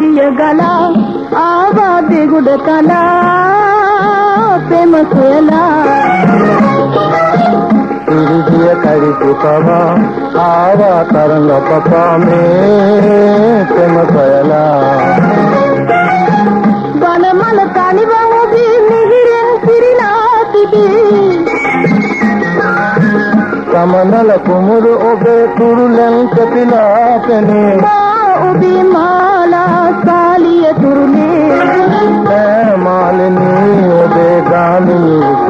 దియగల ఆవా దిగుడు కల ప్రేమకు ఎలా తిరిగి ఆవా తరంలో పపామే ప్రేమకు ఎలా బలమల కనివది మిగిలిన సిరినాతిది కమనల కుమురు ఒకే తురులెంత పిలాతనే ఉబి మా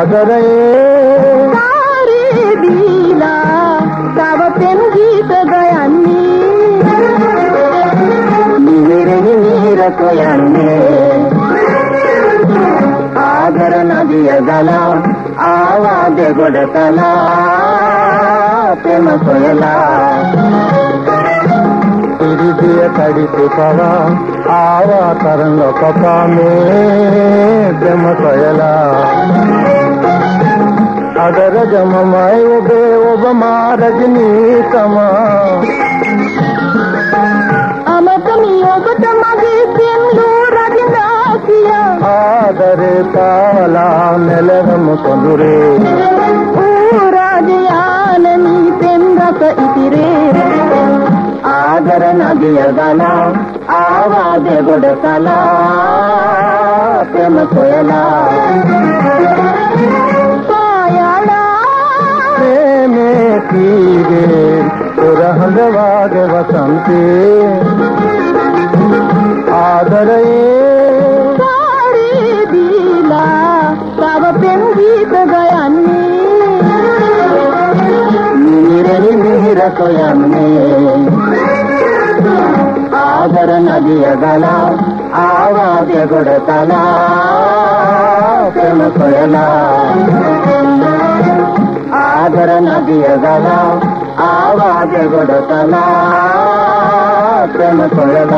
ಆದರೆ ಗೀತದಯನ್ನೇ ನೀರಿಗೆ ನೀರ ಕೊಯನ್ನೇ ಆದರ ನದಿಯ ಗಲ ಆವಾದೆ ಗೊಡತಲ ಪ್ರೇಮ ಕೊಯಲ తిరిగియ తడిపి పవ ఆవాతరంలో పపామే బ్రహ్మ కొయలా ಅದರ ಜಮ ಮೇ ಒಬ್ಬ ಮಾರಗ್ನಿ ತಮ ಆದರೆ ತಾವಲ ನೆಲರಮು ತೊಂದರೆ ರಾಜಯಾನಿ ತೆಂದಕ ಇತಿರೇ ಆದರ ನದಿಯದನ ಆವಾದೆ ಗೊಡಸಲ ತೆಮ ಕೊಯಲ ಹಾಗೆ ವಸಂತಿ ಆದರೆ ನೀರಲಿ ನೀರ ಕೊಯನ್ನೇ ಆದರ ನದಿಯ ಗಲ ಆವಾದ್ಯ ಕೊಡತಲ ಕೊಯಲ ಆದರ ನದಿಯ ಗಲ ಜಗಡತನ ಪ್ರೇಮ ಕೊಡಲ.